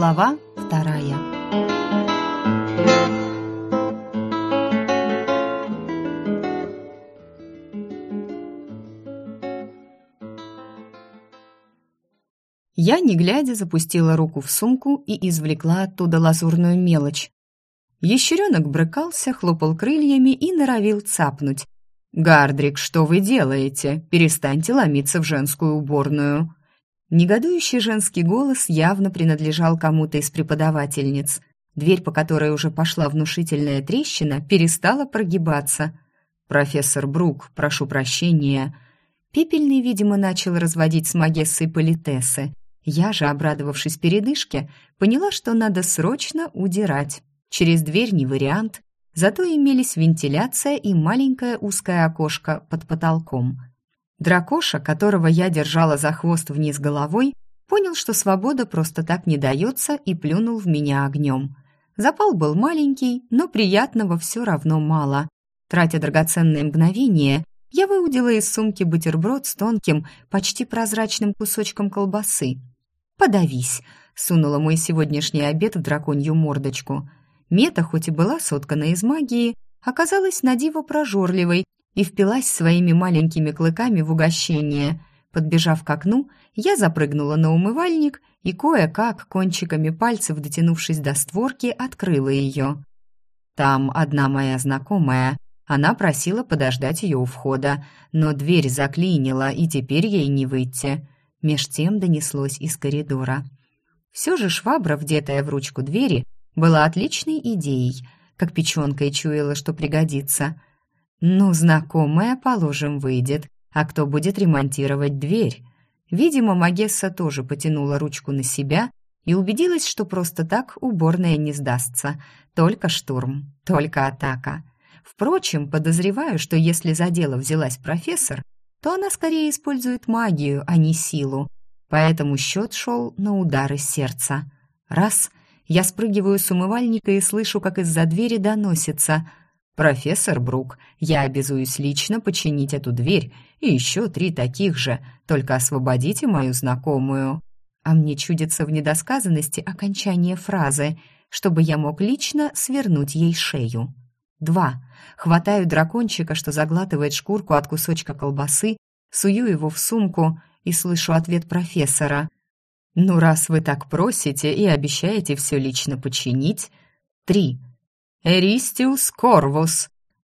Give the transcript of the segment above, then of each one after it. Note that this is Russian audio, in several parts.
Глава вторая. Я, не глядя, запустила руку в сумку и извлекла оттуда лазурную мелочь. Ящеренок брыкался, хлопал крыльями и норовил цапнуть. «Гардрик, что вы делаете? Перестаньте ломиться в женскую уборную!» Негодующий женский голос явно принадлежал кому-то из преподавательниц. Дверь, по которой уже пошла внушительная трещина, перестала прогибаться. «Профессор Брук, прошу прощения». Пепельный, видимо, начал разводить с Магессой политесы. Я же, обрадовавшись передышке, поняла, что надо срочно удирать. Через дверь не вариант, зато имелись вентиляция и маленькое узкое окошко под потолком – Дракоша, которого я держала за хвост вниз головой, понял, что свобода просто так не дается и плюнул в меня огнем. Запал был маленький, но приятного все равно мало. Тратя драгоценные мгновения, я выудила из сумки бутерброд с тонким, почти прозрачным кусочком колбасы. «Подавись!» — сунула мой сегодняшний обед в драконью мордочку. Мета, хоть и была соткана из магии, оказалась на диво прожорливой и впилась своими маленькими клыками в угощение. Подбежав к окну, я запрыгнула на умывальник и кое-как, кончиками пальцев дотянувшись до створки, открыла ее. Там одна моя знакомая. Она просила подождать ее у входа, но дверь заклинила, и теперь ей не выйти. Меж тем донеслось из коридора. Все же швабра, вдетая в ручку двери, была отличной идеей, как печенка и чуяла, что пригодится – ну, знакомая, положим, выйдет. А кто будет ремонтировать дверь? Видимо, Магесса тоже потянула ручку на себя и убедилась, что просто так уборная не сдастся. Только штурм, только атака. Впрочем, подозреваю, что если за дело взялась профессор, то она скорее использует магию, а не силу. Поэтому счет шел на удары сердца. Раз — я спрыгиваю с умывальника и слышу, как из-за двери доносится «Профессор Брук, я обязуюсь лично починить эту дверь и еще три таких же, только освободите мою знакомую». А мне чудится в недосказанности окончание фразы, чтобы я мог лично свернуть ей шею. Два. Хватаю дракончика, что заглатывает шкурку от кусочка колбасы, сую его в сумку и слышу ответ профессора. «Ну, раз вы так просите и обещаете все лично починить...» Три. «Эристиус Корвус!»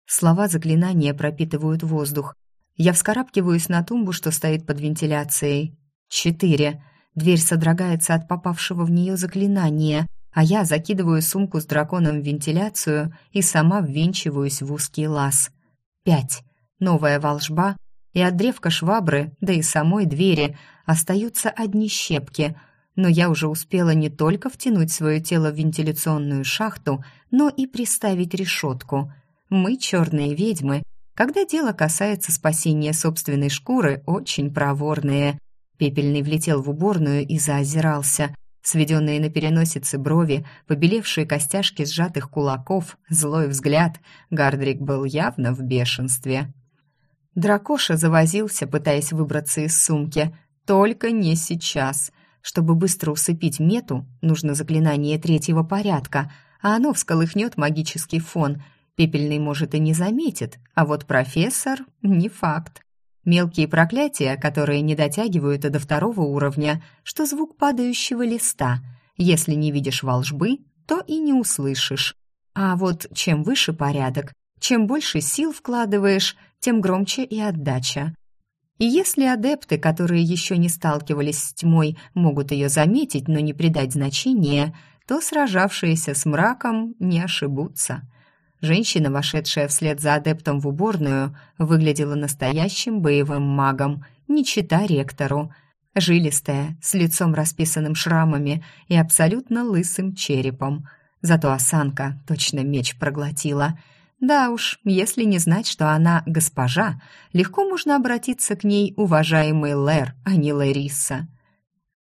Слова заклинания пропитывают воздух. Я вскарабкиваюсь на тумбу, что стоит под вентиляцией. Четыре. Дверь содрогается от попавшего в нее заклинания, а я закидываю сумку с драконом в вентиляцию и сама ввинчиваюсь в узкий лаз. Пять. Новая волжба, и от древка швабры, да и самой двери, остаются одни щепки — но я уже успела не только втянуть свое тело в вентиляционную шахту, но и приставить решетку. Мы, черные ведьмы, когда дело касается спасения собственной шкуры, очень проворные. Пепельный влетел в уборную и заозирался. Сведенные на переносице брови, побелевшие костяшки сжатых кулаков, злой взгляд. Гардрик был явно в бешенстве. Дракоша завозился, пытаясь выбраться из сумки. «Только не сейчас!» Чтобы быстро усыпить мету, нужно заклинание третьего порядка, а оно всколыхнет магический фон. Пепельный, может, и не заметит, а вот профессор — не факт. Мелкие проклятия, которые не дотягивают до второго уровня, что звук падающего листа. Если не видишь волжбы, то и не услышишь. А вот чем выше порядок, чем больше сил вкладываешь, тем громче и отдача. И если адепты, которые еще не сталкивались с тьмой, могут ее заметить, но не придать значения, то сражавшиеся с мраком не ошибутся. Женщина, вошедшая вслед за адептом в уборную, выглядела настоящим боевым магом, не чита ректору. Жилистая, с лицом расписанным шрамами и абсолютно лысым черепом. Зато осанка точно меч проглотила — да уж, если не знать, что она госпожа, легко можно обратиться к ней уважаемый Лэр, а не Лариса.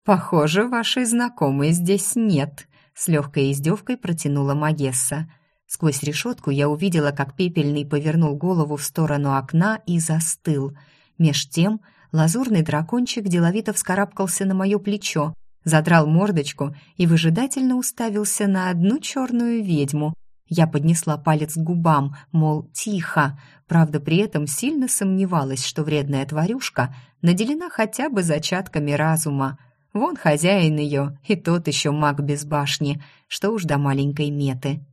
«Похоже, вашей знакомой здесь нет», — с легкой издевкой протянула Магесса. Сквозь решетку я увидела, как пепельный повернул голову в сторону окна и застыл. Меж тем лазурный дракончик деловито вскарабкался на мое плечо, задрал мордочку и выжидательно уставился на одну черную ведьму. Я поднесла палец к губам, мол, тихо, правда, при этом сильно сомневалась, что вредная тварюшка наделена хотя бы зачатками разума. Вон хозяин ее, и тот еще маг без башни, что уж до маленькой меты.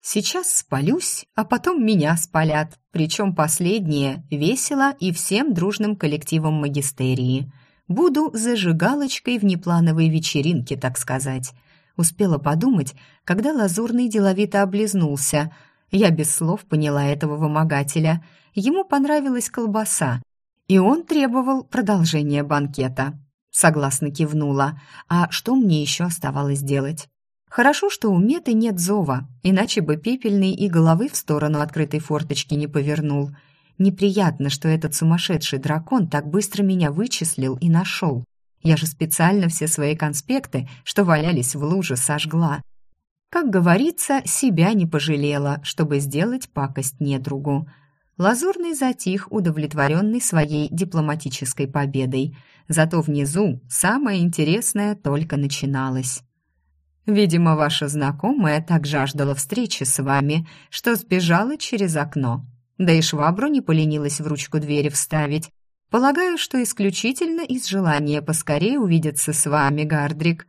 Сейчас спалюсь, а потом меня спалят, причем последнее весело и всем дружным коллективом магистерии. Буду зажигалочкой в неплановой вечеринке, так сказать. Успела подумать, когда Лазурный деловито облизнулся. Я без слов поняла этого вымогателя. Ему понравилась колбаса, и он требовал продолжения банкета. Согласно кивнула. А что мне еще оставалось делать? Хорошо, что у Меты нет зова, иначе бы пепельный и головы в сторону открытой форточки не повернул. Неприятно, что этот сумасшедший дракон так быстро меня вычислил и нашел. Я же специально все свои конспекты, что валялись в луже, сожгла. Как говорится, себя не пожалела, чтобы сделать пакость недругу. Лазурный затих, удовлетворенный своей дипломатической победой. Зато внизу самое интересное только начиналось. Видимо, ваша знакомая так жаждала встречи с вами, что сбежала через окно. Да и швабру не поленилась в ручку двери вставить. Полагаю, что исключительно из желания поскорее увидеться с вами, Гардрик.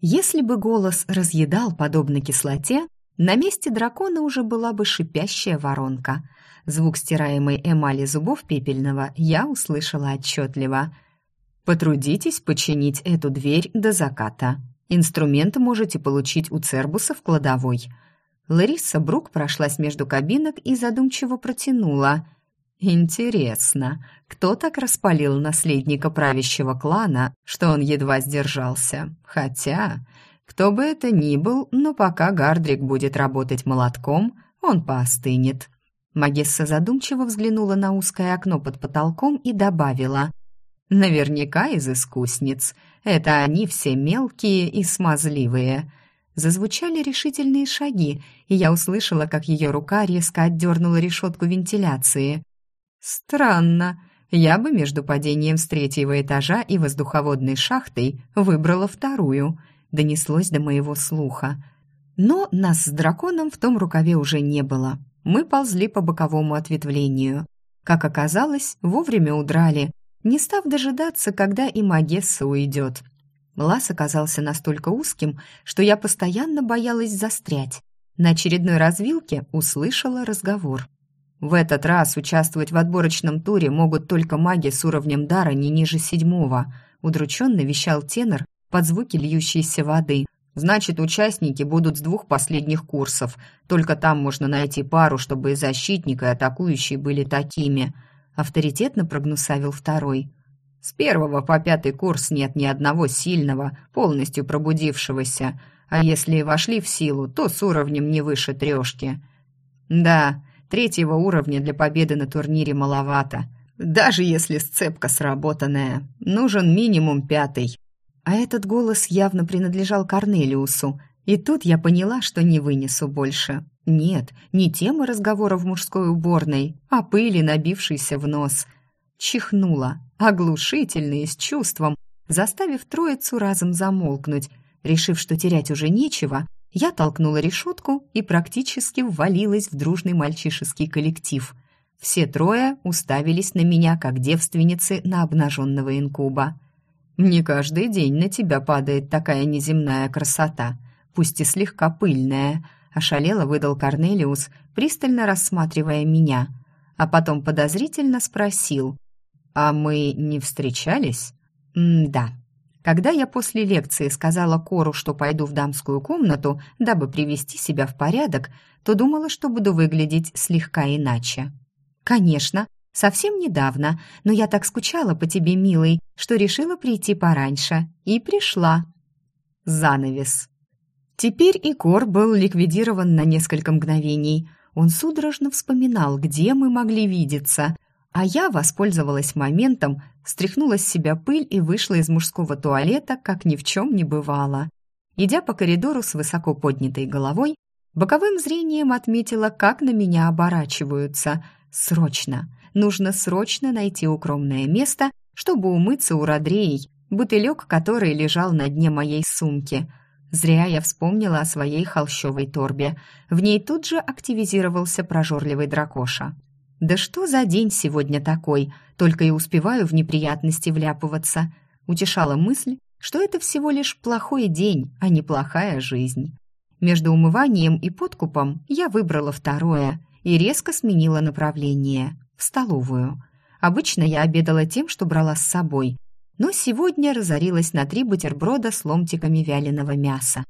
Если бы голос разъедал подобно кислоте, на месте дракона уже была бы шипящая воронка. Звук стираемой эмали зубов пепельного я услышала отчетливо. «Потрудитесь починить эту дверь до заката», Инструменты можете получить у Цербуса в кладовой. Лариса Брук прошлась между кабинок и задумчиво протянула. Интересно, кто так распалил наследника правящего клана, что он едва сдержался? Хотя, кто бы это ни был, но пока Гардрик будет работать молотком, он поостынет. Магесса задумчиво взглянула на узкое окно под потолком и добавила. Наверняка из искусниц. Это они все мелкие и смазливые. Зазвучали решительные шаги, и я услышала, как ее рука резко отдернула решетку вентиляции. Странно. Я бы между падением с третьего этажа и воздуховодной шахтой выбрала вторую. Донеслось до моего слуха. Но нас с драконом в том рукаве уже не было. Мы ползли по боковому ответвлению. Как оказалось, вовремя удрали, не став дожидаться, когда и Магесса уйдет. Лаз оказался настолько узким, что я постоянно боялась застрять. На очередной развилке услышала разговор. В этот раз участвовать в отборочном туре могут только маги с уровнем дара не ниже седьмого, удрученно вещал тенор под звуки льющейся воды. Значит, участники будут с двух последних курсов. Только там можно найти пару, чтобы и защитник, и атакующий были такими – авторитетно прогнусавил второй. С первого по пятый курс нет ни одного сильного, полностью пробудившегося, а если и вошли в силу, то с уровнем не выше трешки. Да, третьего уровня для победы на турнире маловато, даже если сцепка сработанная. Нужен минимум пятый. А этот голос явно принадлежал Корнелиусу, и тут я поняла, что не вынесу больше. Нет, не темы разговора в мужской уборной, а пыли, набившейся в нос. Чихнула, оглушительно и с чувством, заставив троицу разом замолкнуть. Решив, что терять уже нечего, я толкнула решетку и практически ввалилась в дружный мальчишеский коллектив. Все трое уставились на меня, как девственницы на обнаженного инкуба. «Не каждый день на тебя падает такая неземная красота», пусть и слегка пыльная», — ошалело выдал Корнелиус, пристально рассматривая меня, а потом подозрительно спросил, «А мы не встречались?» «М-да». Когда я после лекции сказала Кору, что пойду в дамскую комнату, дабы привести себя в порядок, то думала, что буду выглядеть слегка иначе. «Конечно, совсем недавно, но я так скучала по тебе, милый, что решила прийти пораньше. И пришла». Занавес. Теперь и Кор был ликвидирован на несколько мгновений. Он судорожно вспоминал, где мы могли видеться, а я воспользовалась моментом, стряхнула с себя пыль и вышла из мужского туалета, как ни в чем не бывало. Идя по коридору с высоко поднятой головой, боковым зрением отметила, как на меня оборачиваются. Срочно! Нужно срочно найти укромное место, чтобы умыться у Родреей бутылек который лежал на дне моей сумки. Зря я вспомнила о своей холщовой торбе. В ней тут же активизировался прожорливый дракоша. «Да что за день сегодня такой? Только и успеваю в неприятности вляпываться». Утешала мысль, что это всего лишь плохой день, а не плохая жизнь. Между умыванием и подкупом я выбрала второе и резко сменила направление – в столовую. Обычно я обедала тем, что брала с собой, но сегодня разорилась на три бутерброда с ломтиками вяленого мяса.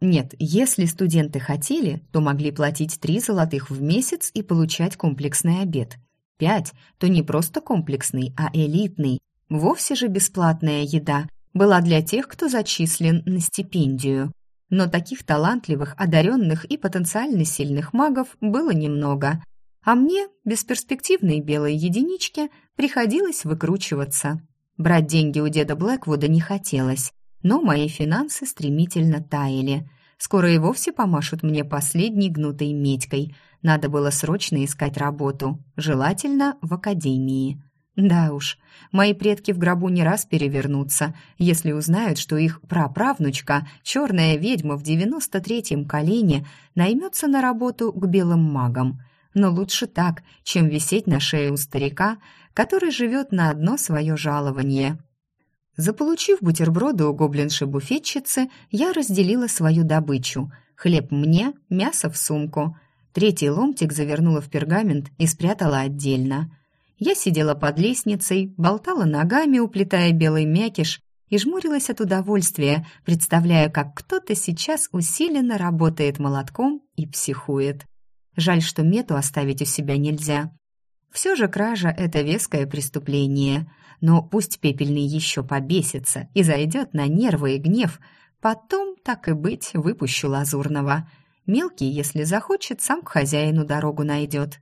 Нет, если студенты хотели, то могли платить три золотых в месяц и получать комплексный обед. Пять, то не просто комплексный, а элитный. Вовсе же бесплатная еда была для тех, кто зачислен на стипендию. Но таких талантливых, одаренных и потенциально сильных магов было немного. А мне, бесперспективной белой единичке, приходилось выкручиваться. Брать деньги у деда Блэквуда не хотелось, но мои финансы стремительно таяли. Скоро и вовсе помашут мне последней гнутой медькой. Надо было срочно искать работу, желательно в академии. Да уж, мои предки в гробу не раз перевернутся, если узнают, что их праправнучка, черная ведьма в девяносто третьем колене, наймется на работу к белым магам. Но лучше так, чем висеть на шее у старика, который живет на одно свое жалование. Заполучив бутерброды у гоблинши-буфетчицы, я разделила свою добычу. Хлеб мне, мясо в сумку. Третий ломтик завернула в пергамент и спрятала отдельно – я сидела под лестницей, болтала ногами, уплетая белый мякиш, и жмурилась от удовольствия, представляя, как кто-то сейчас усиленно работает молотком и психует. Жаль, что мету оставить у себя нельзя. Все же кража — это веское преступление. Но пусть пепельный еще побесится и зайдет на нервы и гнев, потом, так и быть, выпущу лазурного. Мелкий, если захочет, сам к хозяину дорогу найдет.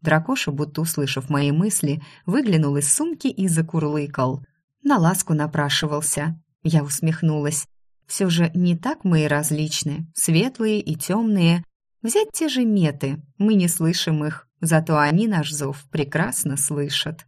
Дракоша, будто услышав мои мысли, выглянул из сумки и закурлыкал. На ласку напрашивался. Я усмехнулась. Все же не так мы и различны, светлые и темные. Взять те же меты, мы не слышим их, зато они наш зов прекрасно слышат.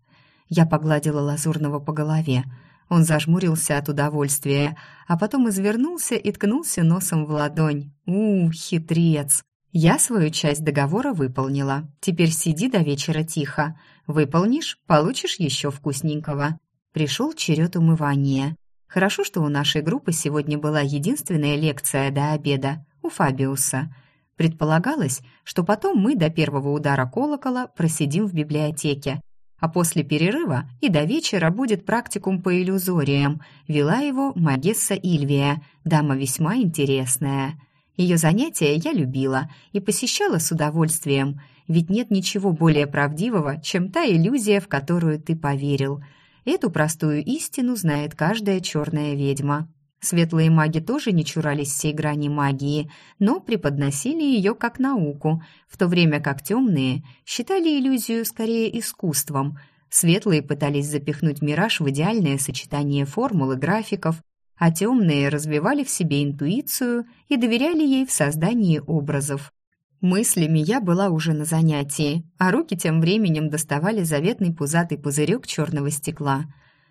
Я погладила Лазурного по голове. Он зажмурился от удовольствия, а потом извернулся и ткнулся носом в ладонь. У, хитрец! Я свою часть договора выполнила. Теперь сиди до вечера тихо. Выполнишь – получишь еще вкусненького. Пришел черед умывания. Хорошо, что у нашей группы сегодня была единственная лекция до обеда у Фабиуса. Предполагалось, что потом мы до первого удара колокола просидим в библиотеке, а после перерыва и до вечера будет практикум по иллюзориям. Вела его Магесса Ильвия, дама весьма интересная – ее занятия я любила и посещала с удовольствием, ведь нет ничего более правдивого, чем та иллюзия, в которую ты поверил. Эту простую истину знает каждая черная ведьма. Светлые маги тоже не чурались всей грани магии, но преподносили ее как науку, в то время как темные считали иллюзию скорее искусством. Светлые пытались запихнуть мираж в идеальное сочетание формул и графиков, а темные развивали в себе интуицию и доверяли ей в создании образов. Мыслями я была уже на занятии, а руки тем временем доставали заветный пузатый пузырек черного стекла.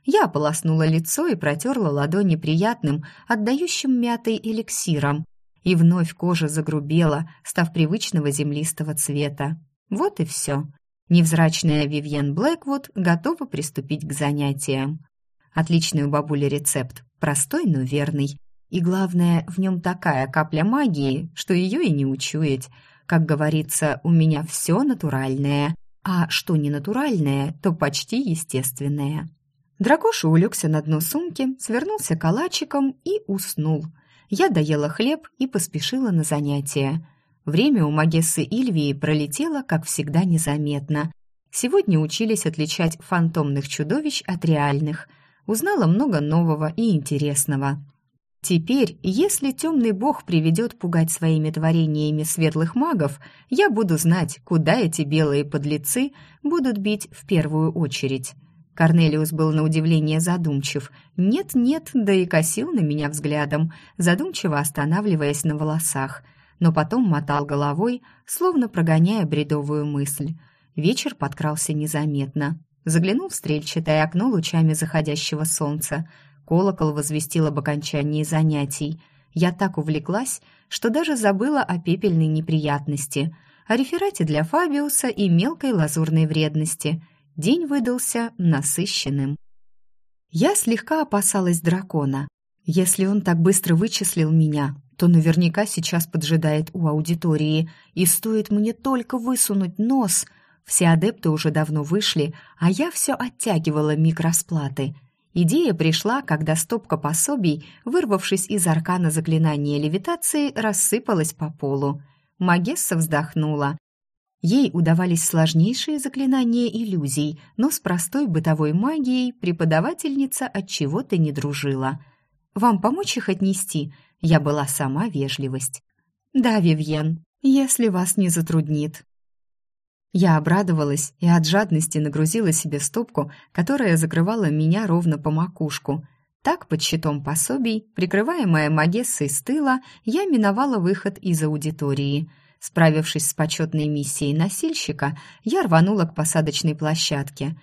Я ополоснула лицо и протерла ладони приятным, отдающим мятой эликсиром. И вновь кожа загрубела, став привычного землистого цвета. Вот и все. Невзрачная Вивьен Блэквуд готова приступить к занятиям. Отличный у бабули рецепт, простой, но верный. И главное, в нем такая капля магии, что ее и не учуять. Как говорится, у меня все натуральное, а что не натуральное, то почти естественное. Дракоша улегся на дно сумки, свернулся калачиком и уснул. Я доела хлеб и поспешила на занятия. Время у Магессы Ильвии пролетело, как всегда, незаметно. Сегодня учились отличать фантомных чудовищ от реальных – узнала много нового и интересного. Теперь, если темный бог приведет пугать своими творениями светлых магов, я буду знать, куда эти белые подлецы будут бить в первую очередь. Корнелиус был на удивление задумчив. Нет-нет, да и косил на меня взглядом, задумчиво останавливаясь на волосах, но потом мотал головой, словно прогоняя бредовую мысль. Вечер подкрался незаметно. Заглянул в стрельчатое окно лучами заходящего солнца. Колокол возвестил об окончании занятий. Я так увлеклась, что даже забыла о пепельной неприятности, о реферате для Фабиуса и мелкой лазурной вредности. День выдался насыщенным. Я слегка опасалась дракона. Если он так быстро вычислил меня, то наверняка сейчас поджидает у аудитории, и стоит мне только высунуть нос. Все адепты уже давно вышли, а я все оттягивала миг расплаты. Идея пришла, когда стопка пособий, вырвавшись из аркана заклинания левитации, рассыпалась по полу. Магесса вздохнула. Ей удавались сложнейшие заклинания иллюзий, но с простой бытовой магией преподавательница от чего-то не дружила. «Вам помочь их отнести?» Я была сама вежливость. «Да, Вивьен, если вас не затруднит». Я обрадовалась и от жадности нагрузила себе стопку, которая закрывала меня ровно по макушку. Так, под щитом пособий, прикрываемая Магессой с тыла, я миновала выход из аудитории. Справившись с почетной миссией носильщика, я рванула к посадочной площадке.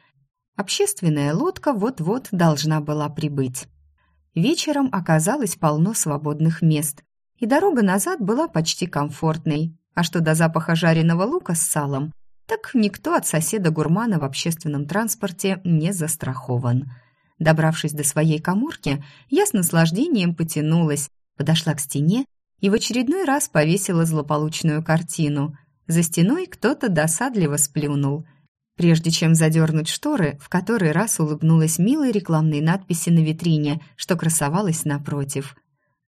Общественная лодка вот-вот должна была прибыть. Вечером оказалось полно свободных мест, и дорога назад была почти комфортной. А что до запаха жареного лука с салом, так никто от соседа-гурмана в общественном транспорте не застрахован. Добравшись до своей каморки, я с наслаждением потянулась, подошла к стене и в очередной раз повесила злополучную картину. За стеной кто-то досадливо сплюнул – Прежде чем задернуть шторы, в который раз улыбнулась милой рекламной надписи на витрине, что красовалась напротив.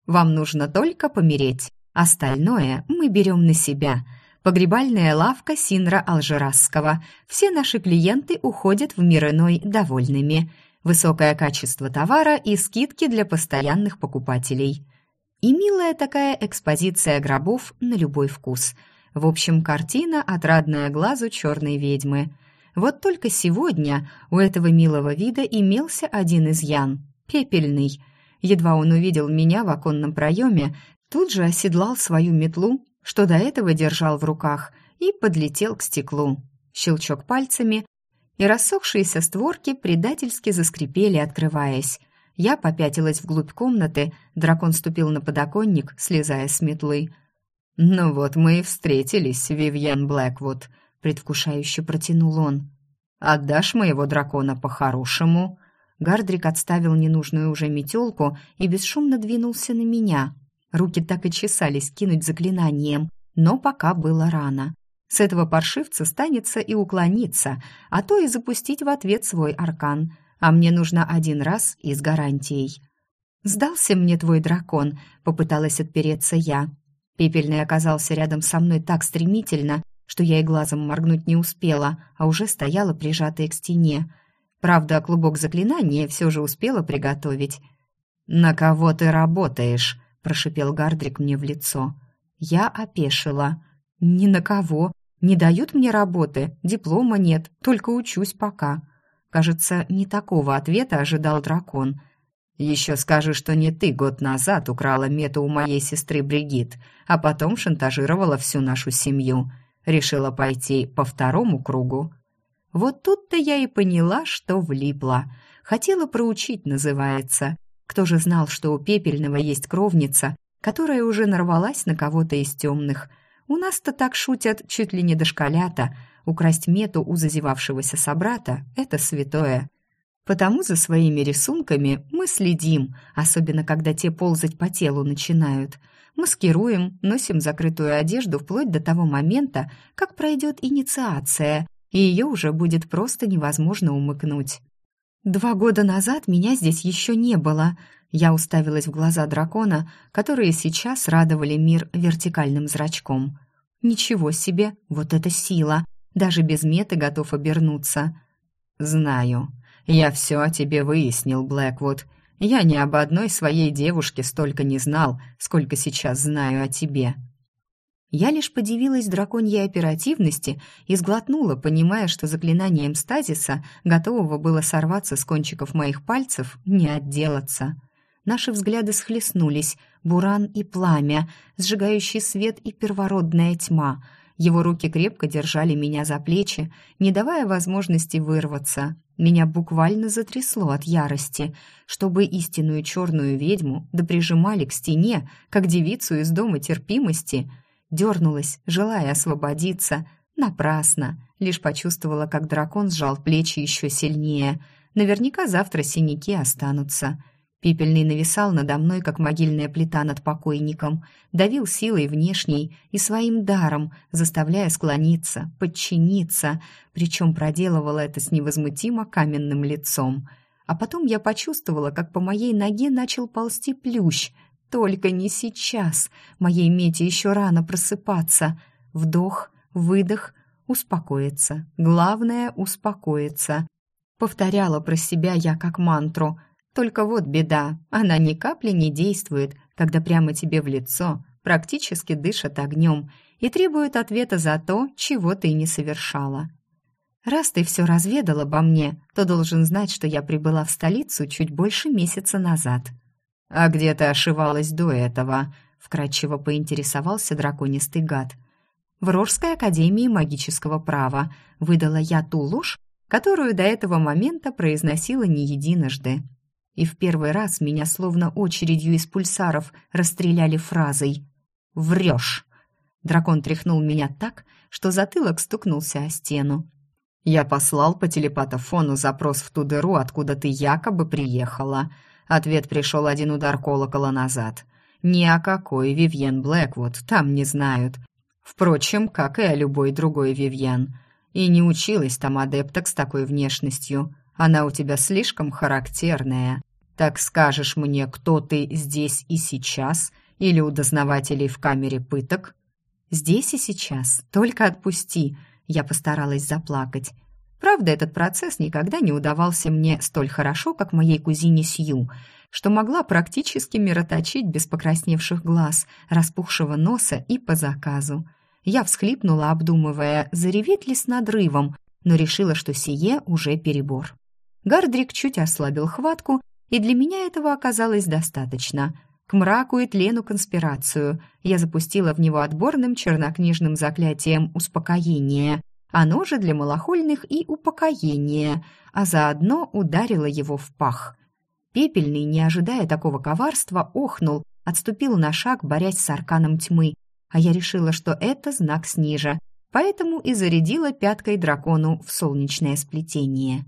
«Вам нужно только помереть. Остальное мы берем на себя. Погребальная лавка Синра Алжерасского. Все наши клиенты уходят в мир иной довольными. Высокое качество товара и скидки для постоянных покупателей». И милая такая экспозиция гробов на любой вкус. В общем, картина, отрадная глазу черной ведьмы – вот только сегодня у этого милого вида имелся один изъян — пепельный. Едва он увидел меня в оконном проеме, тут же оседлал свою метлу, что до этого держал в руках, и подлетел к стеклу. Щелчок пальцами, и рассохшиеся створки предательски заскрипели, открываясь. Я попятилась вглубь комнаты, дракон ступил на подоконник, слезая с метлы. «Ну вот мы и встретились, Вивьен Блэквуд», предвкушающе протянул он. «Отдашь моего дракона по-хорошему?» Гардрик отставил ненужную уже метелку и бесшумно двинулся на меня. Руки так и чесались кинуть заклинанием, но пока было рано. С этого паршивца станется и уклониться, а то и запустить в ответ свой аркан. А мне нужно один раз и с гарантией. «Сдался мне твой дракон», — попыталась отпереться я. Пепельный оказался рядом со мной так стремительно, что я и глазом моргнуть не успела, а уже стояла прижатая к стене. Правда, клубок заклинания все же успела приготовить. «На кого ты работаешь?» – прошипел Гардрик мне в лицо. Я опешила. «Ни на кого. Не дают мне работы, диплома нет, только учусь пока». Кажется, не такого ответа ожидал дракон. «Еще скажи, что не ты год назад украла мету у моей сестры Бригит, а потом шантажировала всю нашу семью. Решила пойти по второму кругу. Вот тут-то я и поняла, что влипла. Хотела проучить, называется. Кто же знал, что у Пепельного есть кровница, которая уже нарвалась на кого-то из темных. У нас-то так шутят чуть ли не дошколята. Украсть мету у зазевавшегося собрата — это святое. Потому за своими рисунками мы следим, особенно когда те ползать по телу начинают — Маскируем, носим закрытую одежду вплоть до того момента, как пройдет инициация, и ее уже будет просто невозможно умыкнуть. Два года назад меня здесь еще не было. Я уставилась в глаза дракона, которые сейчас радовали мир вертикальным зрачком. Ничего себе, вот это сила! Даже без меты готов обернуться. Знаю. Я все о тебе выяснил, Блэквуд. Я ни об одной своей девушке столько не знал, сколько сейчас знаю о тебе». Я лишь подивилась драконьей оперативности и сглотнула, понимая, что заклинанием стазиса, готового было сорваться с кончиков моих пальцев, не отделаться. Наши взгляды схлестнулись, буран и пламя, сжигающий свет и первородная тьма. Его руки крепко держали меня за плечи, не давая возможности вырваться. Меня буквально затрясло от ярости, чтобы истинную черную ведьму да прижимали к стене, как девицу из дома терпимости. Дернулась, желая освободиться. Напрасно. Лишь почувствовала, как дракон сжал плечи еще сильнее. Наверняка завтра синяки останутся. Пепельный нависал надо мной, как могильная плита над покойником, давил силой внешней и своим даром, заставляя склониться, подчиниться, причем проделывала это с невозмутимо каменным лицом. А потом я почувствовала, как по моей ноге начал ползти плющ. Только не сейчас. Моей мете еще рано просыпаться. Вдох, выдох, успокоиться. Главное — успокоиться. Повторяла про себя я как мантру — только вот беда, она ни капли не действует, когда прямо тебе в лицо практически дышат огнем и требует ответа за то, чего ты не совершала. Раз ты все разведал обо мне, то должен знать, что я прибыла в столицу чуть больше месяца назад. А где ты ошивалась до этого? вкратчиво поинтересовался драконистый гад. В Рорской академии магического права выдала я ту ложь, которую до этого момента произносила не единожды и в первый раз меня словно очередью из пульсаров расстреляли фразой «Врешь!». Дракон тряхнул меня так, что затылок стукнулся о стену. «Я послал по телепатофону запрос в ту дыру, откуда ты якобы приехала. Ответ пришел один удар колокола назад. Ни о какой Вивьен Блэквуд там не знают. Впрочем, как и о любой другой Вивьен. И не училась там адепток с такой внешностью. Она у тебя слишком характерная. Так скажешь мне, кто ты здесь и сейчас, или у дознавателей в камере пыток? Здесь и сейчас. Только отпусти. Я постаралась заплакать. Правда, этот процесс никогда не удавался мне столь хорошо, как моей кузине Сью, что могла практически мироточить без покрасневших глаз, распухшего носа и по заказу. Я всхлипнула, обдумывая, зареветь ли с надрывом, но решила, что сие уже перебор. Гардрик чуть ослабил хватку, и для меня этого оказалось достаточно. К мраку и тлену конспирацию я запустила в него отборным чернокнижным заклятием успокоения, оно же для малохольных и упокоения, а заодно ударила его в пах. Пепельный, не ожидая такого коварства, охнул, отступил на шаг, борясь с арканом тьмы, а я решила, что это знак снижа, поэтому и зарядила пяткой дракону в солнечное сплетение.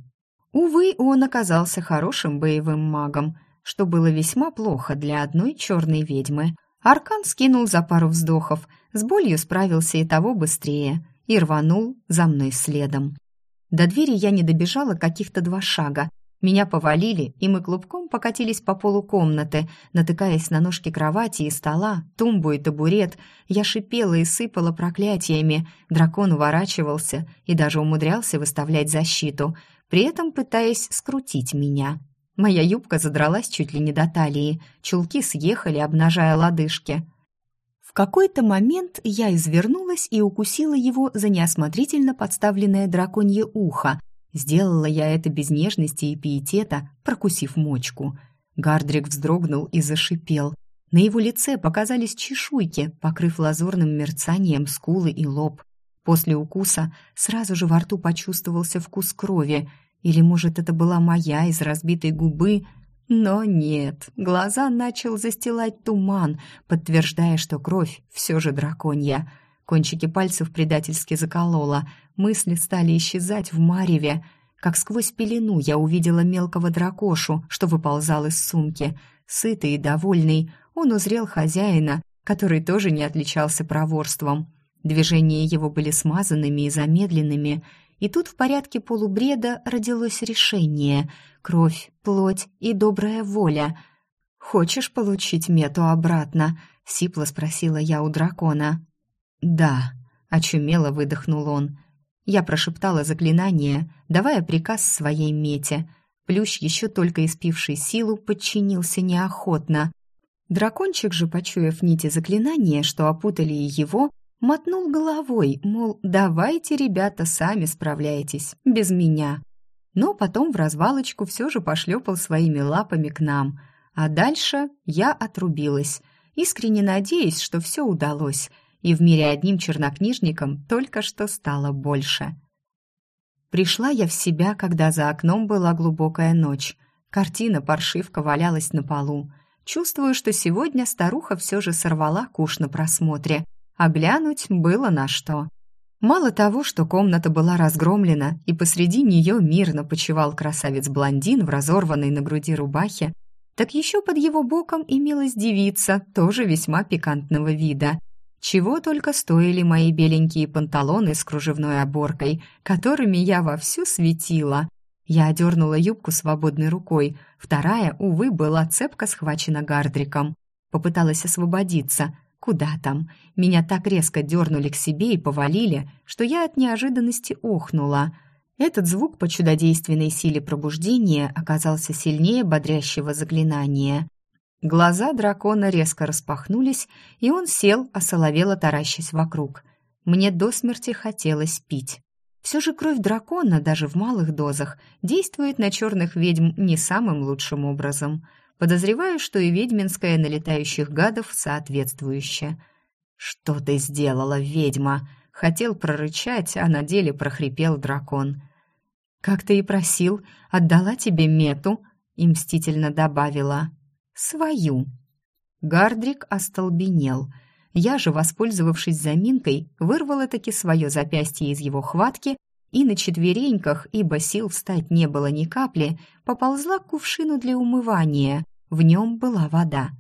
Увы, он оказался хорошим боевым магом, что было весьма плохо для одной черной ведьмы. Аркан скинул за пару вздохов, с болью справился и того быстрее, и рванул за мной следом. До двери я не добежала каких-то два шага. Меня повалили, и мы клубком покатились по полу комнаты, натыкаясь на ножки кровати и стола, тумбу и табурет. Я шипела и сыпала проклятиями. Дракон уворачивался и даже умудрялся выставлять защиту — при этом пытаясь скрутить меня. Моя юбка задралась чуть ли не до талии, чулки съехали, обнажая лодыжки. В какой-то момент я извернулась и укусила его за неосмотрительно подставленное драконье ухо. Сделала я это без нежности и пиетета, прокусив мочку. Гардрик вздрогнул и зашипел. На его лице показались чешуйки, покрыв лазурным мерцанием скулы и лоб. После укуса сразу же во рту почувствовался вкус крови, или, может, это была моя из разбитой губы? Но нет, глаза начал застилать туман, подтверждая, что кровь все же драконья. Кончики пальцев предательски заколола, мысли стали исчезать в мареве. Как сквозь пелену я увидела мелкого дракошу, что выползал из сумки. Сытый и довольный, он узрел хозяина, который тоже не отличался проворством. Движения его были смазанными и замедленными, и тут в порядке полубреда родилось решение — кровь, плоть и добрая воля. «Хочешь получить мету обратно?» — сипло спросила я у дракона. «Да», — очумело выдохнул он. Я прошептала заклинание, давая приказ своей мете. Плющ, еще только испивший силу, подчинился неохотно. Дракончик же, почуяв нити заклинания, что опутали и его, мотнул головой, мол, давайте, ребята, сами справляйтесь, без меня. Но потом в развалочку все же пошлепал своими лапами к нам. А дальше я отрубилась, искренне надеясь, что все удалось, и в мире одним чернокнижником только что стало больше. Пришла я в себя, когда за окном была глубокая ночь. Картина-паршивка валялась на полу. Чувствую, что сегодня старуха все же сорвала куш на просмотре, а глянуть было на что. Мало того, что комната была разгромлена, и посреди нее мирно почивал красавец-блондин в разорванной на груди рубахе, так еще под его боком имелась девица, тоже весьма пикантного вида. Чего только стоили мои беленькие панталоны с кружевной оборкой, которыми я вовсю светила. Я одернула юбку свободной рукой, вторая, увы, была цепко схвачена гардриком. Попыталась освободиться. Куда там? Меня так резко дернули к себе и повалили, что я от неожиданности охнула. Этот звук по чудодейственной силе пробуждения оказался сильнее бодрящего заклинания. Глаза дракона резко распахнулись, и он сел, осоловело таращась вокруг. Мне до смерти хотелось пить. Все же кровь дракона, даже в малых дозах, действует на черных ведьм не самым лучшим образом. Подозреваю, что и ведьминская на летающих гадов соответствующая. «Что ты сделала, ведьма?» Хотел прорычать, а на деле прохрипел дракон. «Как ты и просил, отдала тебе мету», и мстительно добавила «свою». Гардрик остолбенел – я же, воспользовавшись заминкой, вырвала таки свое запястье из его хватки и на четвереньках, ибо сил встать не было ни капли, поползла к кувшину для умывания. В нем была вода.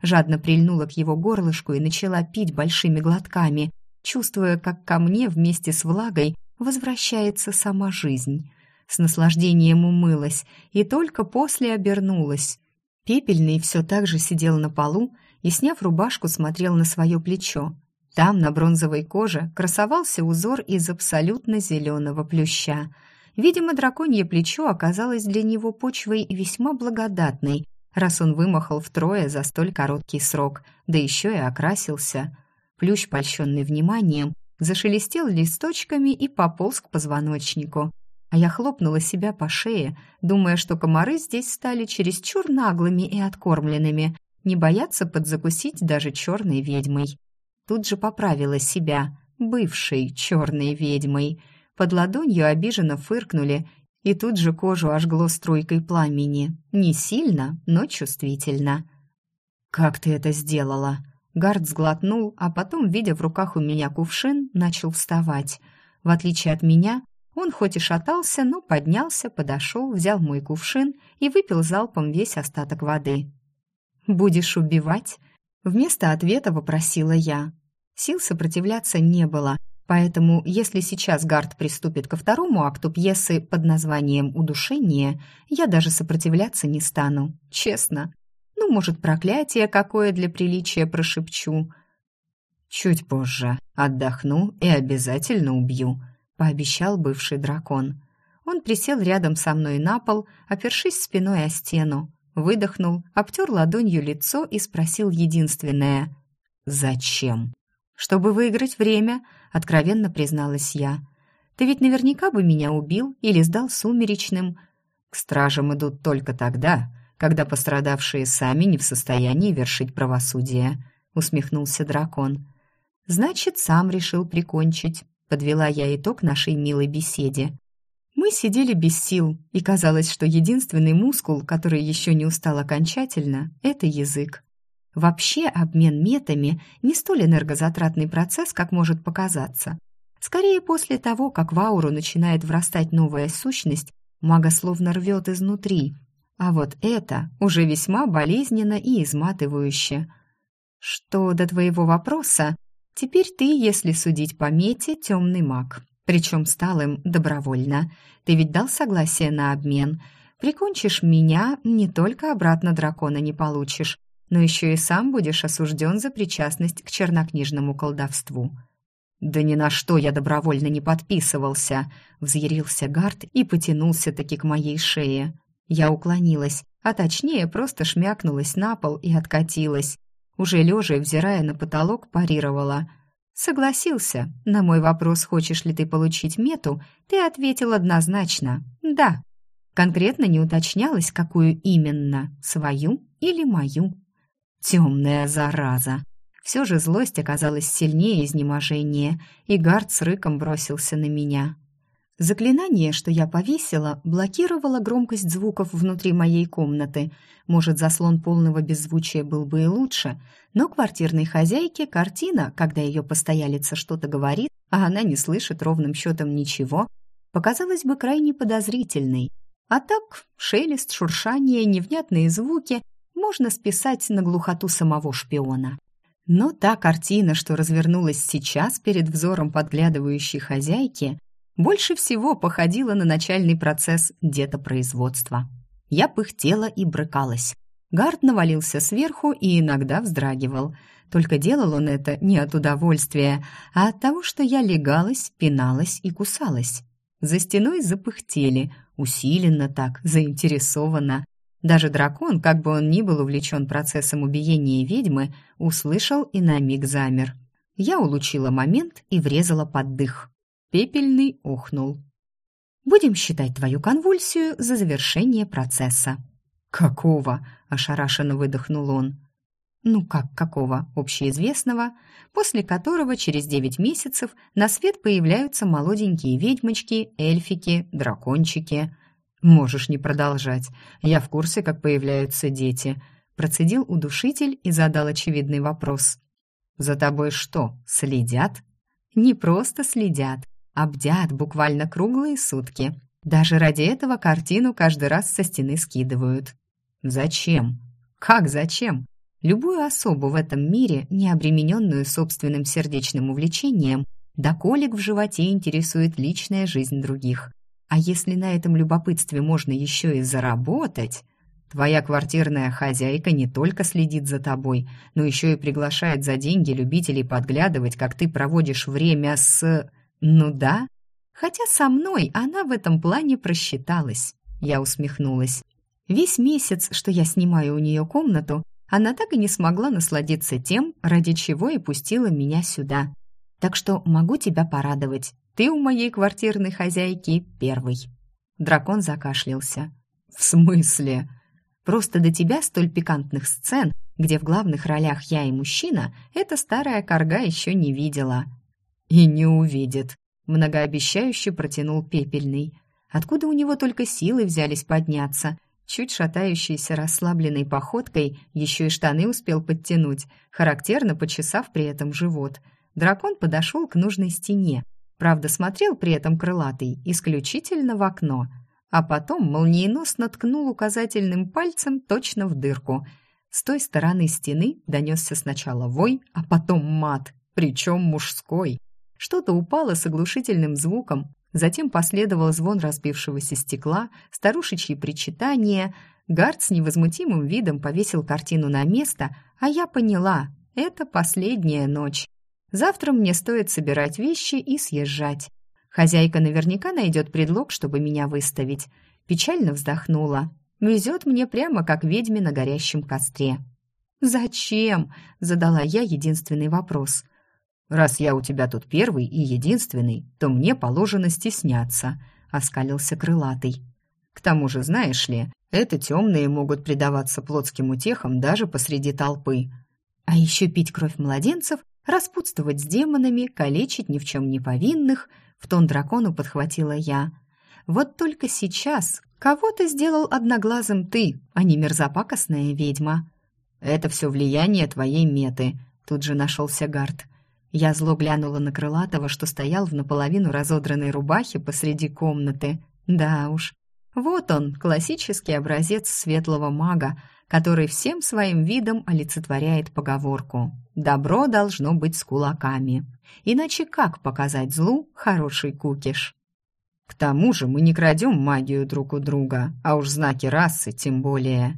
Жадно прильнула к его горлышку и начала пить большими глотками, чувствуя, как ко мне вместе с влагой возвращается сама жизнь. С наслаждением умылась и только после обернулась. Пепельный все так же сидел на полу, и, сняв рубашку, смотрел на свое плечо. Там, на бронзовой коже, красовался узор из абсолютно зеленого плюща. Видимо, драконье плечо оказалось для него почвой весьма благодатной, раз он вымахал втрое за столь короткий срок, да еще и окрасился. Плющ, польщенный вниманием, зашелестел листочками и пополз к позвоночнику. А я хлопнула себя по шее, думая, что комары здесь стали чересчур наглыми и откормленными, не бояться подзакусить даже черной ведьмой. Тут же поправила себя, бывшей черной ведьмой. Под ладонью обиженно фыркнули, и тут же кожу ожгло струйкой пламени. Не сильно, но чувствительно. «Как ты это сделала?» Гард сглотнул, а потом, видя в руках у меня кувшин, начал вставать. В отличие от меня, он хоть и шатался, но поднялся, подошел, взял мой кувшин и выпил залпом весь остаток воды. «Будешь убивать?» Вместо ответа попросила я. Сил сопротивляться не было, поэтому если сейчас Гард приступит ко второму акту пьесы под названием «Удушение», я даже сопротивляться не стану, честно. Ну, может, проклятие какое для приличия прошепчу. «Чуть позже отдохну и обязательно убью», — пообещал бывший дракон. Он присел рядом со мной на пол, опершись спиной о стену, Выдохнул, обтер ладонью лицо и спросил единственное «Зачем?» «Чтобы выиграть время», — откровенно призналась я. «Ты ведь наверняка бы меня убил или сдал сумеречным». «К стражам идут только тогда, когда пострадавшие сами не в состоянии вершить правосудие», — усмехнулся дракон. «Значит, сам решил прикончить», — подвела я итог нашей милой беседе. Мы сидели без сил, и казалось, что единственный мускул, который еще не устал окончательно, это язык. Вообще обмен метами не столь энергозатратный процесс, как может показаться. Скорее, после того, как в ауру начинает врастать новая сущность, мага словно рвет изнутри. А вот это уже весьма болезненно и изматывающе. Что до твоего вопроса, теперь ты, если судить по мете, темный маг. Причем стал им добровольно. Ты ведь дал согласие на обмен. Прикончишь меня, не только обратно дракона не получишь, но еще и сам будешь осужден за причастность к чернокнижному колдовству». «Да ни на что я добровольно не подписывался», — взъярился Гард и потянулся таки к моей шее. Я уклонилась, а точнее просто шмякнулась на пол и откатилась. Уже лежа, взирая на потолок, парировала — Согласился. На мой вопрос, хочешь ли ты получить мету, ты ответил однозначно «да». Конкретно не уточнялось, какую именно, свою или мою. Темная зараза. Все же злость оказалась сильнее изнеможения, и Гард с рыком бросился на меня. Заклинание, что я повесила, блокировало громкость звуков внутри моей комнаты. Может, заслон полного беззвучия был бы и лучше, но квартирной хозяйке картина, когда ее постоялица что-то говорит, а она не слышит ровным счетом ничего, показалась бы крайне подозрительной. А так, шелест, шуршание, невнятные звуки можно списать на глухоту самого шпиона. Но та картина, что развернулась сейчас перед взором подглядывающей хозяйки, больше всего походила на начальный процесс детопроизводства. Я пыхтела и брыкалась. Гард навалился сверху и иногда вздрагивал. Только делал он это не от удовольствия, а от того, что я легалась, пиналась и кусалась. За стеной запыхтели, усиленно так, заинтересованно. Даже дракон, как бы он ни был увлечен процессом убиения ведьмы, услышал и на миг замер. Я улучила момент и врезала под дых. Пепельный охнул. «Будем считать твою конвульсию за завершение процесса». «Какого?» – ошарашенно выдохнул он. «Ну как какого? Общеизвестного, после которого через девять месяцев на свет появляются молоденькие ведьмочки, эльфики, дракончики». «Можешь не продолжать. Я в курсе, как появляются дети», – процедил удушитель и задал очевидный вопрос. «За тобой что, следят?» «Не просто следят, Обдят буквально круглые сутки. Даже ради этого картину каждый раз со стены скидывают. Зачем? Как зачем? Любую особу в этом мире, не обремененную собственным сердечным увлечением, до колик в животе интересует личная жизнь других. А если на этом любопытстве можно еще и заработать... Твоя квартирная хозяйка не только следит за тобой, но еще и приглашает за деньги любителей подглядывать, как ты проводишь время с... «Ну да. Хотя со мной она в этом плане просчиталась». Я усмехнулась. Весь месяц, что я снимаю у нее комнату, она так и не смогла насладиться тем, ради чего и пустила меня сюда. Так что могу тебя порадовать. Ты у моей квартирной хозяйки первый. Дракон закашлялся. В смысле? Просто до тебя столь пикантных сцен, где в главных ролях я и мужчина, эта старая корга еще не видела. «И не увидит», — многообещающе протянул пепельный. Откуда у него только силы взялись подняться? Чуть шатающейся расслабленной походкой еще и штаны успел подтянуть, характерно почесав при этом живот. Дракон подошел к нужной стене. Правда, смотрел при этом крылатый исключительно в окно, а потом молниеносно ткнул указательным пальцем точно в дырку. С той стороны стены донесся сначала вой, а потом мат, причем мужской. Что-то упало с оглушительным звуком, затем последовал звон разбившегося стекла, старушечьи причитания. Гард с невозмутимым видом повесил картину на место, а я поняла — это последняя ночь. Завтра мне стоит собирать вещи и съезжать. Хозяйка наверняка найдет предлог, чтобы меня выставить. Печально вздохнула. Везет мне прямо как ведьме на горящем костре. «Зачем?» — задала я единственный вопрос. «Раз я у тебя тут первый и единственный, то мне положено стесняться», — оскалился крылатый. «К тому же, знаешь ли, это темные могут предаваться плотским утехам даже посреди толпы. А еще пить кровь младенцев, распутствовать с демонами, калечить ни в чем не повинных», — в тон дракону подхватила я. «Вот только сейчас кого-то сделал одноглазым ты, а не мерзопакостная ведьма». «Это все влияние твоей меты», — тут же нашелся Гард. Я зло глянула на Крылатого, что стоял в наполовину разодранной рубахе посреди комнаты. Да уж. Вот он, классический образец светлого мага, который всем своим видом олицетворяет поговорку «Добро должно быть с кулаками». Иначе как показать злу хороший кукиш? К тому же мы не крадем магию друг у друга, а уж знаки расы тем более.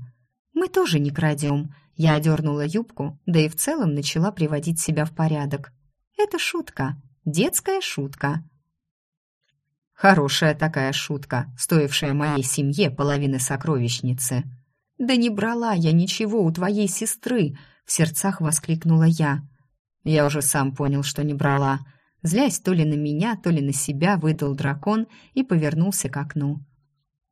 Мы тоже не крадем. Я одернула юбку, да и в целом начала приводить себя в порядок. Это шутка, детская шутка. Хорошая такая шутка, стоившая моей семье половины сокровищницы. Да не брала я ничего у твоей сестры, в сердцах воскликнула я. Я уже сам понял, что не брала. Злясь то ли на меня, то ли на себя, выдал дракон и повернулся к окну.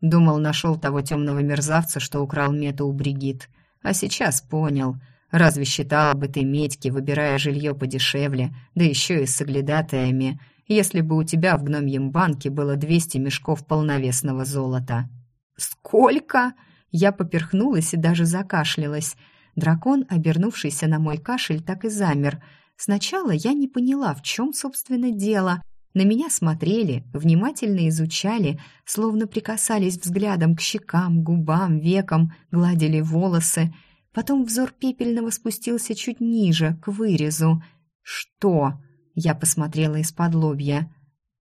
Думал, нашел того темного мерзавца, что украл мету у Бригит. А сейчас понял. Разве считала бы ты медьки, выбирая жилье подешевле, да еще и с соглядатаями, если бы у тебя в гномьем банке было 200 мешков полновесного золота?» «Сколько?» Я поперхнулась и даже закашлялась. Дракон, обернувшийся на мой кашель, так и замер. Сначала я не поняла, в чем, собственно, дело. На меня смотрели, внимательно изучали, словно прикасались взглядом к щекам, губам, векам, гладили волосы. Потом взор пепельного спустился чуть ниже, к вырезу. «Что?» — я посмотрела из-под лобья.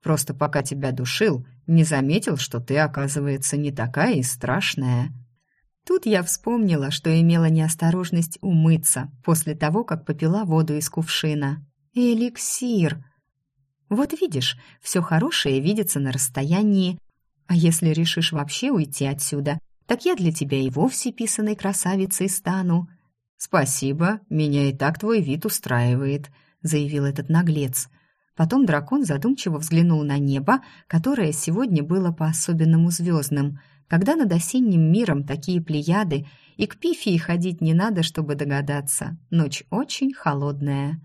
«Просто пока тебя душил, не заметил, что ты, оказывается, не такая и страшная». Тут я вспомнила, что имела неосторожность умыться после того, как попила воду из кувшина. «Эликсир!» «Вот видишь, все хорошее видится на расстоянии. А если решишь вообще уйти отсюда, так я для тебя и вовсе писаной красавицей стану». «Спасибо, меня и так твой вид устраивает», — заявил этот наглец. Потом дракон задумчиво взглянул на небо, которое сегодня было по-особенному звездным, когда над осенним миром такие плеяды, и к пифии ходить не надо, чтобы догадаться. Ночь очень холодная.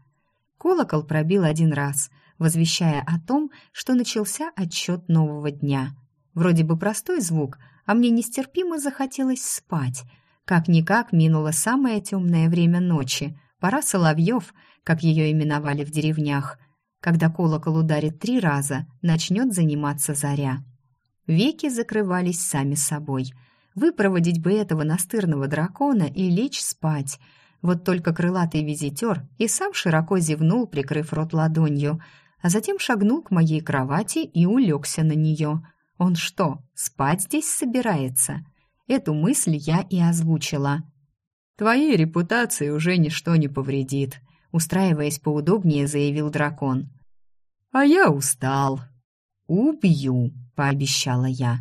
Колокол пробил один раз, возвещая о том, что начался отсчет нового дня. Вроде бы простой звук, а мне нестерпимо захотелось спать. Как-никак минуло самое темное время ночи. Пора соловьев, как ее именовали в деревнях. Когда колокол ударит три раза, начнет заниматься заря. Веки закрывались сами собой. Выпроводить бы этого настырного дракона и лечь спать. Вот только крылатый визитер и сам широко зевнул, прикрыв рот ладонью, а затем шагнул к моей кровати и улегся на нее – он что, спать здесь собирается? Эту мысль я и озвучила. Твоей репутации уже ничто не повредит, устраиваясь поудобнее, заявил дракон. А я устал. Убью, пообещала я.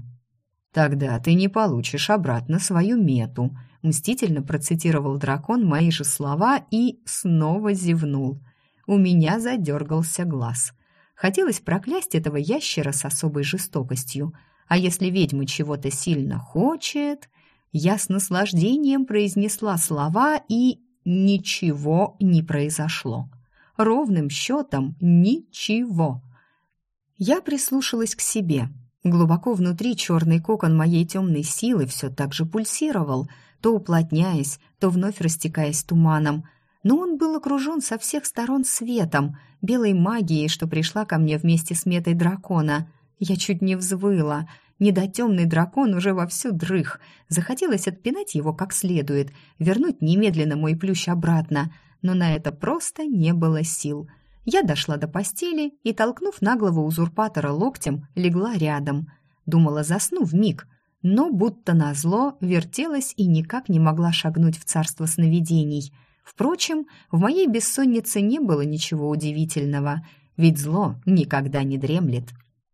Тогда ты не получишь обратно свою мету, мстительно процитировал дракон мои же слова и снова зевнул. У меня задергался глаз. Хотелось проклясть этого ящера с особой жестокостью. А если ведьма чего-то сильно хочет... Я с наслаждением произнесла слова, и ничего не произошло. Ровным счетом ничего. Я прислушалась к себе. Глубоко внутри черный кокон моей темной силы все так же пульсировал, то уплотняясь, то вновь растекаясь туманом – но он был окружен со всех сторон светом, белой магией, что пришла ко мне вместе с метой дракона. Я чуть не взвыла. Недотемный дракон уже вовсю дрых. Захотелось отпинать его как следует, вернуть немедленно мой плющ обратно, но на это просто не было сил. Я дошла до постели и, толкнув наглого узурпатора локтем, легла рядом. Думала, засну в миг, но будто назло вертелась и никак не могла шагнуть в царство сновидений — Впрочем, в моей бессоннице не было ничего удивительного, ведь зло никогда не дремлет.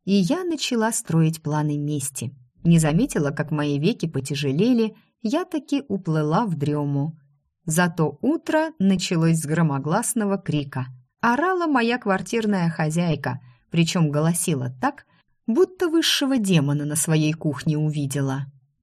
И я начала строить планы мести. Не заметила, как мои веки потяжелели, я таки уплыла в дрему. Зато утро началось с громогласного крика. Орала моя квартирная хозяйка, причем голосила так, будто высшего демона на своей кухне увидела.